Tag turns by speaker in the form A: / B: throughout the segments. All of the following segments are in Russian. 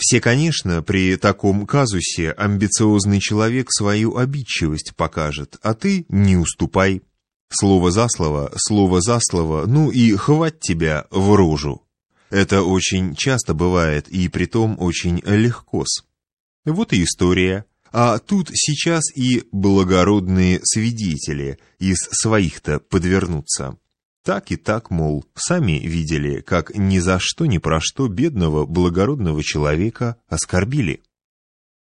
A: Все, конечно, при таком казусе амбициозный человек свою обидчивость покажет, а ты не уступай. Слово за слово, слово за слово, ну и хвать тебя в рожу. Это очень часто бывает, и притом очень легко-с. Вот и история. А тут сейчас и благородные свидетели из своих-то подвернутся. Так и так, мол, сами видели, как ни за что ни про что бедного благородного человека оскорбили.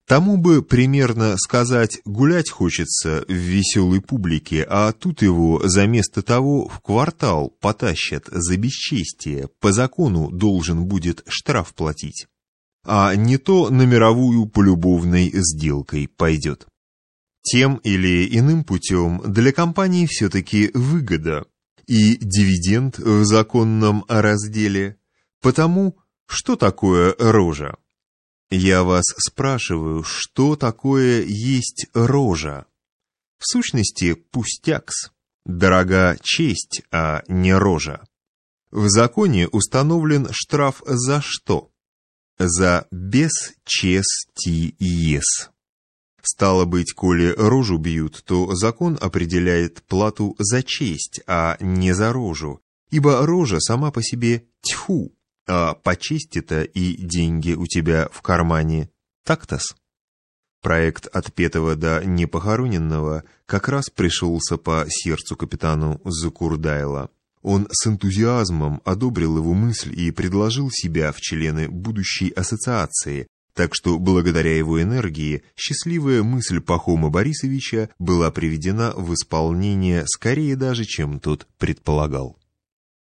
A: Тому бы примерно сказать «гулять хочется в веселой публике», а тут его за место того в квартал потащат за бесчестие, по закону должен будет штраф платить. А не то на мировую полюбовной сделкой пойдет. Тем или иным путем для компании все-таки выгода и дивиденд в законном разделе. Потому что такое рожа? Я вас спрашиваю, что такое есть рожа? В сущности, пустякс. Дорога честь, а не рожа. В законе установлен штраф за что? За бесчестиес. Стало быть, коли рожу бьют, то закон определяет плату за честь, а не за рожу, ибо рожа сама по себе тьфу, а по чести-то и деньги у тебя в кармане. Так-то-с. Проект от петого до непохороненного как раз пришелся по сердцу капитану Закурдайла. Он с энтузиазмом одобрил его мысль и предложил себя в члены будущей ассоциации, так что благодаря его энергии счастливая мысль Пахома Борисовича была приведена в исполнение скорее даже, чем тот предполагал.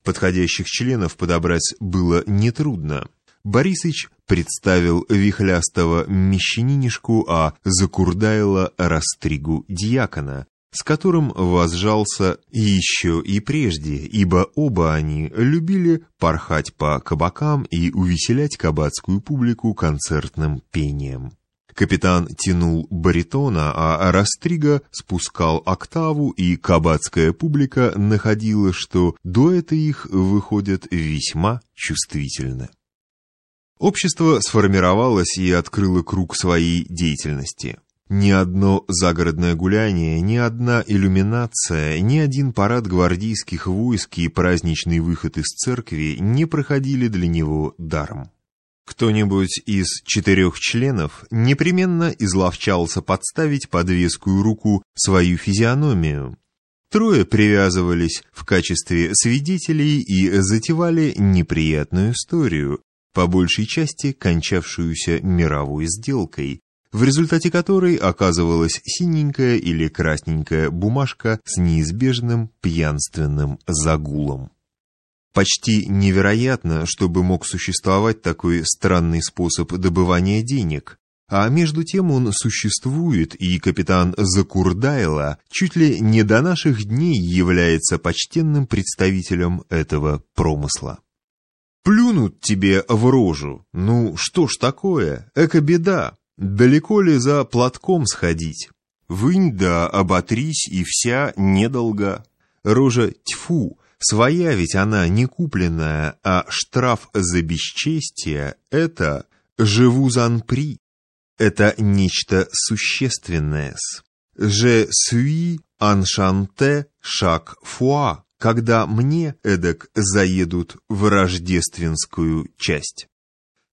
A: Подходящих членов подобрать было нетрудно. Борисыч представил вихлястого мещанинишку, а Закурдайла Растригу Дьякона, с которым возжался еще и прежде, ибо оба они любили порхать по кабакам и увеселять кабацкую публику концертным пением. Капитан тянул баритона, а Растрига спускал октаву, и кабацкая публика находила, что дуэты их выходят весьма чувствительно. Общество сформировалось и открыло круг своей деятельности. Ни одно загородное гуляние, ни одна иллюминация, ни один парад гвардейских войск и праздничный выход из церкви не проходили для него даром. Кто-нибудь из четырех членов непременно изловчался подставить под вескую руку свою физиономию. Трое привязывались в качестве свидетелей и затевали неприятную историю, по большей части кончавшуюся мировой сделкой, в результате которой оказывалась синенькая или красненькая бумажка с неизбежным пьянственным загулом. Почти невероятно, чтобы мог существовать такой странный способ добывания денег. А между тем он существует, и капитан Закурдайла чуть ли не до наших дней является почтенным представителем этого промысла. Плюнут тебе в рожу. Ну, что ж такое? Эко-беда. Далеко ли за платком сходить? Вынь да оботрись, и вся недолга. Рожа тьфу, Своя ведь она не купленная, а штраф за бесчестие — это «живу занпри». Это нечто существенное. «Je suis enchanté fois», когда мне эдак заедут в рождественскую часть.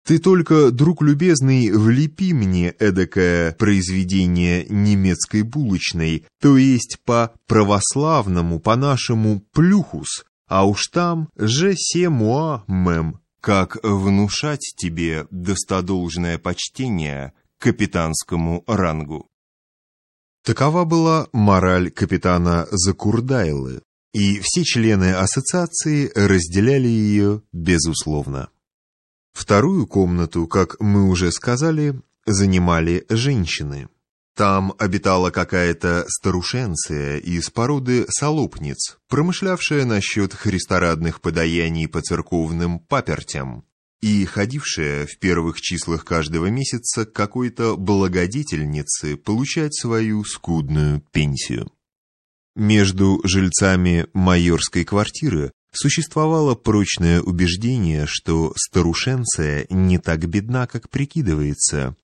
A: Ты только, друг любезный, влепи мне эдакое произведение немецкой булочной, то есть по православному, по нашему плюхус, а уж там же се муа мэм, как внушать тебе достодолжное почтение капитанскому рангу. Такова была мораль капитана Закурдайлы, и все члены ассоциации разделяли ее безусловно. Вторую комнату, как мы уже сказали, занимали женщины. Там обитала какая-то старушенция из породы солопниц, промышлявшая насчет христорадных подаяний по церковным папертям и ходившая в первых числах каждого месяца к какой-то благодетельнице получать свою скудную пенсию. Между жильцами майорской квартиры Существовало прочное убеждение, что старушенция не так бедна, как прикидывается,